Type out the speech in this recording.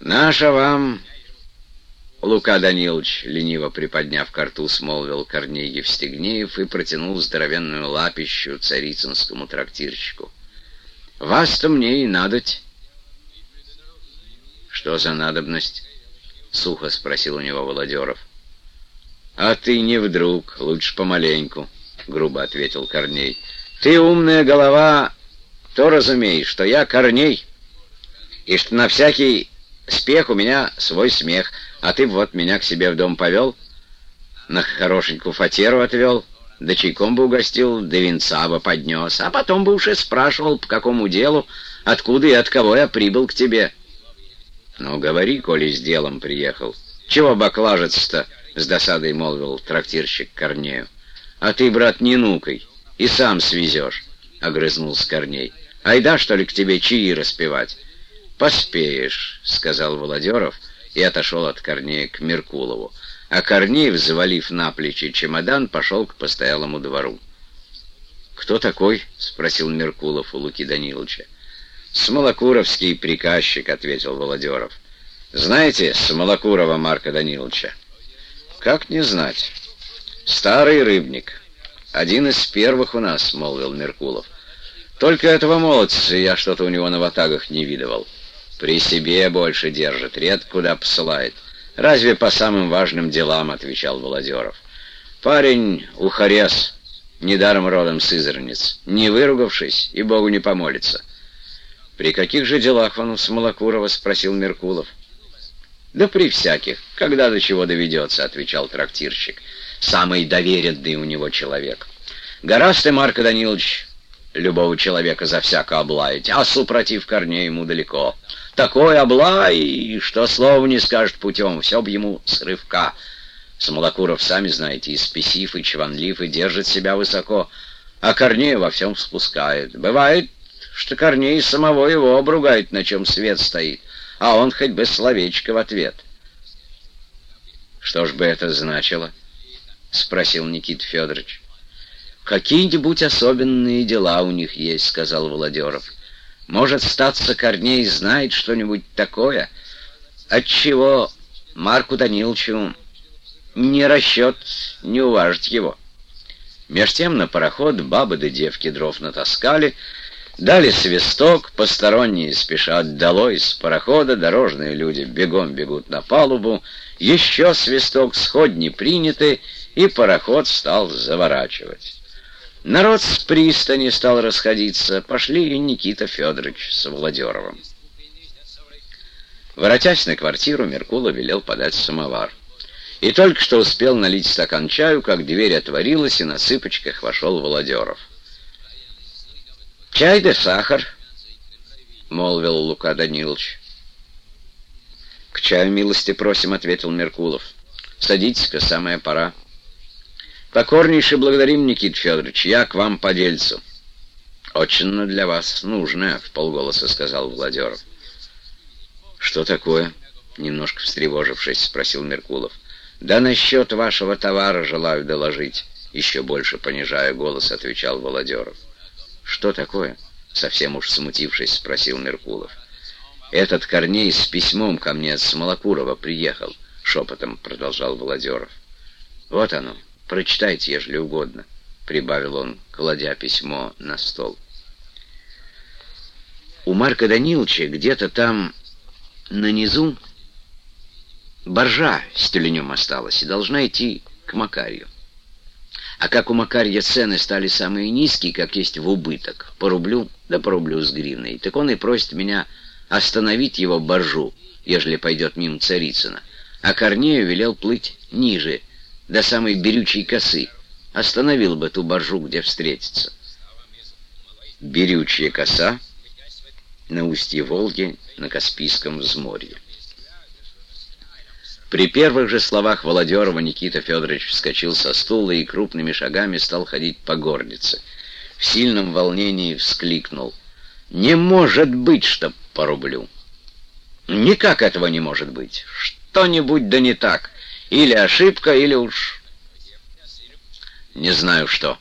Наша вам, Лука Данилович, лениво приподняв карту, смолвил Корней Евстигнеев и протянул здоровенную лапищу царицынскому трактирщику. Вас-то мне и надоть. Что за надобность? Сухо спросил у него Володеров. А ты не вдруг, лучше помаленьку, грубо ответил Корней. Ты умная голова, то разумеешь, что я Корней, и что на всякий спех у меня свой смех, а ты вот меня к себе в дом повел, на хорошенькую фатеру отвел, да чайком бы угостил, да венца бы поднес, а потом бы уж и спрашивал, по какому делу, откуда и от кого я прибыл к тебе. Ну, говори, коли с делом приехал. Чего баклажец-то? С досадой молвил трактирщик Корнею. А ты, брат, не нукай, и сам свезешь, — огрызнулся Корней. Айда, что ли, к тебе чаи распевать? «Поспеешь», — сказал Володеров и отошел от Корнея к Меркулову. А Корней, взвалив на плечи чемодан, пошел к постоялому двору. «Кто такой?» — спросил Меркулов у Луки Даниловича. «Смолокуровский приказчик», — ответил Володеров. «Знаете Смолокурова Марка Даниловича?» «Как не знать? Старый рыбник. Один из первых у нас», — молвил Меркулов. «Только этого молодца я что-то у него на ватагах не видывал». При себе больше держит, редко куда посылает. Разве по самым важным делам, отвечал Володеров. Парень ухарес, недаром родом с Изранец, не выругавшись и Богу не помолится. «При каких же делах он у Смолокурова?» — спросил Меркулов. «Да при всяких, когда до чего доведется», — отвечал трактирщик. «Самый доверенный у него человек. Гораст ты, Марко Данилович, любого человека за всяко облаять, а супротив корней ему далеко. Такой облай, что слова не скажет путем, все б ему с рывка. Смолокуров, сами знаете, и спесив, и чванлив, и держит себя высоко, а корней во всем спускает. Бывает, что корней самого его обругает, на чем свет стоит, а он хоть бы словечко в ответ. «Что ж бы это значило?» — спросил Никит Федорович. «Какие-нибудь особенные дела у них есть», — сказал Володеров. «Может, статься Корней знает что-нибудь такое, отчего Марку Даниловичу не расчет не уважить его». Меж тем на пароход бабы да девки дров натаскали, дали свисток, посторонние спешат долой с парохода, дорожные люди бегом бегут на палубу, еще свисток сходни приняты, и пароход стал заворачивать. Народ с пристани стал расходиться. Пошли и Никита Федорович с Владеровым. Воротясь на квартиру, Меркула велел подать самовар. И только что успел налить стакан чаю, как дверь отворилась, и на цыпочках вошел Володеров. «Чай да сахар», — молвил Лука Данилович. «К чаю милости просим», — ответил Меркулов. «Садитесь-ка, самая пора». Покорнейше благодарим, Никит Федорович, я к вам по дельцу. Очень для вас нужно, в полголоса сказал Владеров. Что такое? Немножко встревожившись, спросил Меркулов. Да насчет вашего товара желаю доложить. Еще больше понижая голос, отвечал Володеров. Что такое? Совсем уж смутившись, спросил Меркулов. Этот Корней с письмом ко мне с Малокурова приехал, шепотом продолжал Володеров. Вот оно, Прочитайте, ежели угодно», — прибавил он, кладя письмо на стол. У Марка Даниловича где-то там на низу боржа с тюленем осталась и должна идти к Макарью. А как у Макарья цены стали самые низкие, как есть в убыток, по рублю, да по рублю с гривной, так он и просит меня остановить его боржу, ежели пойдет мимо Царицына, а Корнею велел плыть ниже, до самой берючей косы. Остановил бы ту боржу, где встретиться. Берючая коса на устье Волги на Каспийском взморье. При первых же словах Володерова Никита Федорович вскочил со стула и крупными шагами стал ходить по горнице. В сильном волнении вскликнул. «Не может быть, чтоб по рублю!» «Никак этого не может быть! Что-нибудь да не так!» Или ошибка, или уж... Не знаю что.